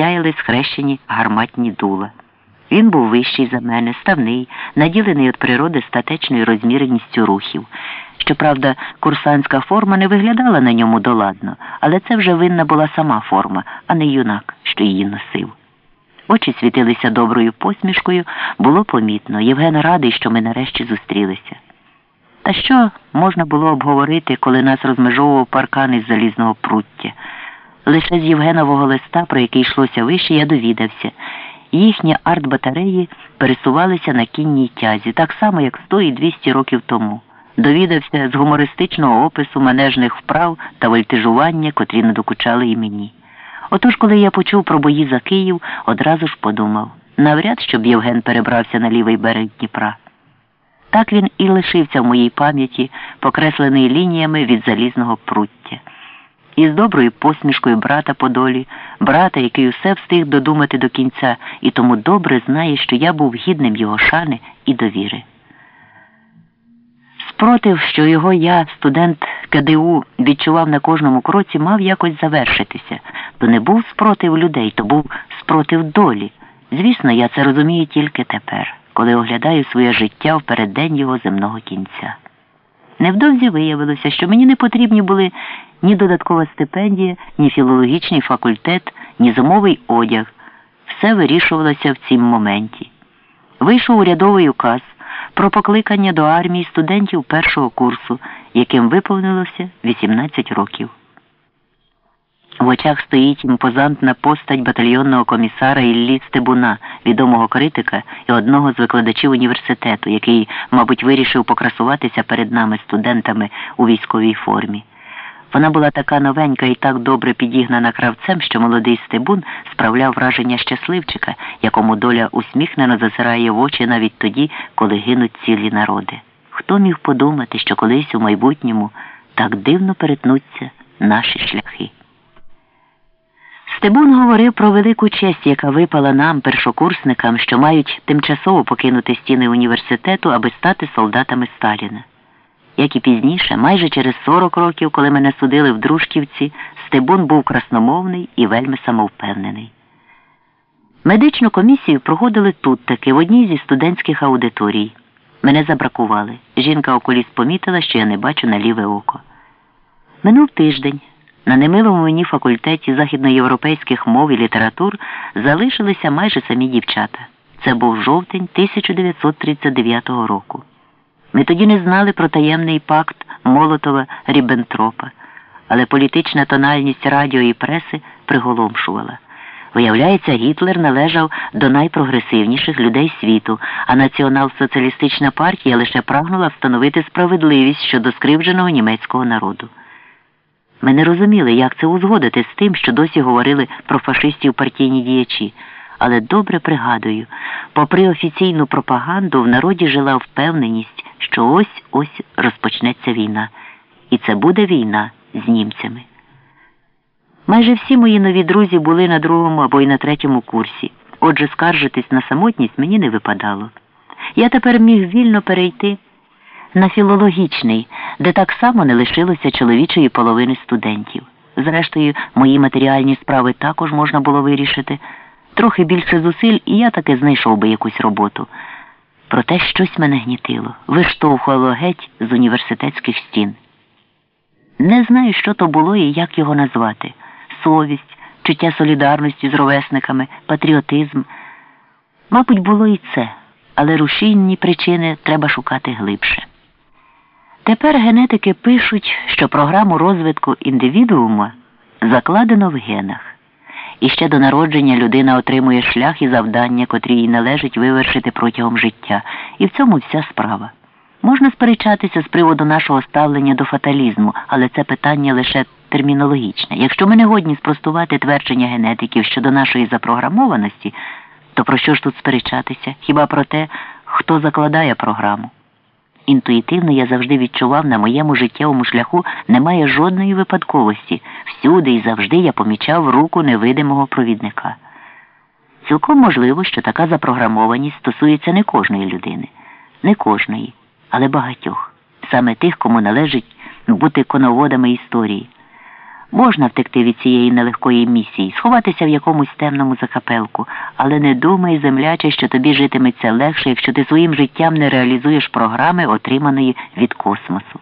сяяли схрещені гарматні дула. Він був вищий за мене, ставний, наділений від природи статечною розміреністю рухів. Щоправда, курсантська форма не виглядала на ньому доладно, але це вже винна була сама форма, а не юнак, що її носив. Очі світилися доброю посмішкою, було помітно. Євген радий, що ми нарешті зустрілися. Та що можна було обговорити, коли нас розмежовував паркан із залізного пруття? Лише з Євгенового листа, про який йшлося вище, я довідався. Їхні артбатареї пересувалися на кінній тязі, так само, як 100 і 200 років тому. Довідався з гумористичного опису манежних вправ та вольтежування, котрі надокучали і мені. Отож, коли я почув про бої за Київ, одразу ж подумав навряд, щоб Євген перебрався на лівий берег Дніпра. Так він і лишився в моїй пам'яті, покреслений лініями від залізного пруття. І з доброю посмішкою брата по долі, брата, який усе встиг додумати до кінця, і тому добре знає, що я був гідним його шани і довіри. Спротив, що його я, студент КДУ, відчував на кожному кроці, мав якось завершитися. То не був спротив людей, то був спротив долі. Звісно, я це розумію тільки тепер, коли оглядаю своє життя в переддень його земного кінця. Невдовзі виявилося, що мені не потрібні були ні додаткова стипендія, ні філологічний факультет, ні зимовий одяг. Все вирішувалося в цім моменті. Вийшов урядовий указ про покликання до армії студентів першого курсу, яким виповнилося 18 років. В очах стоїть імпозантна постать батальйонного комісара Іллі Стебуна, відомого критика і одного з викладачів університету, який, мабуть, вирішив покрасуватися перед нами студентами у військовій формі. Вона була така новенька і так добре підігнана кравцем, що молодий Стебун справляв враження щасливчика, якому доля усміхнено зазирає в очі навіть тоді, коли гинуть цілі народи. Хто міг подумати, що колись у майбутньому так дивно перетнуться наші шляхи? Стебун говорив про велику честь, яка випала нам, першокурсникам, що мають тимчасово покинути стіни університету, аби стати солдатами Сталіна. Як і пізніше, майже через 40 років, коли мене судили в Дружківці, Стебун був красномовний і вельми самовпевнений. Медичну комісію проходили тут таки в одній зі студентських аудиторій. Мене забракували. Жінка окуліст помітила, що я не бачу на ліве око. Минув тиждень. На немилому мені факультеті західноєвропейських мов і літератур залишилися майже самі дівчата. Це був жовтень 1939 року. Ми тоді не знали про таємний пакт Молотова Ріббентропа, але політична тональність радіо і преси приголомшувала. Виявляється, Гітлер належав до найпрогресивніших людей світу, а націонал-соціалістична партія лише прагнула встановити справедливість щодо скривдженого німецького народу. Ми не розуміли, як це узгодити з тим, що досі говорили про фашистів партійні діячі. Але добре пригадую, попри офіційну пропаганду в народі жила впевненість, що ось ось розпочнеться війна. І це буде війна з німцями. Майже всі мої нові друзі були на другому або й на третьому курсі. Отже, скаржитись на самотність мені не випадало. Я тепер міг вільно перейти на філологічний, де так само не лишилося чоловічої половини студентів. Зрештою, мої матеріальні справи також можна було вирішити. Трохи більше зусиль, і я таки знайшов би якусь роботу. Проте щось мене гнітило, виштовхувало геть з університетських стін. Не знаю, що то було і як його назвати совість, чуття солідарності з ровесниками, патріотизм. Мабуть, було і це, але рушійні причини треба шукати глибше. Тепер генетики пишуть, що програму розвитку індивідуума закладено в генах. І ще до народження людина отримує шлях і завдання, котрі їй належить вивершити протягом життя. І в цьому вся справа. Можна сперечатися з приводу нашого ставлення до фаталізму, але це питання лише термінологічне. Якщо ми не годні спростувати твердження генетиків щодо нашої запрограмованості, то про що ж тут сперечатися? Хіба про те, хто закладає програму? Інтуїтивно я завжди відчував, на моєму життєвому шляху немає жодної випадковості. Всюди і завжди я помічав руку невидимого провідника. Цілком можливо, що така запрограмованість стосується не кожної людини, не кожної, але багатьох, саме тих, кому належить бути коноводами історії. Можна втекти від цієї нелегкої місії, сховатися в якомусь темному закапелку, але не думай, земляче, що тобі житиметься легше, якщо ти своїм життям не реалізуєш програми, отриманої від космосу.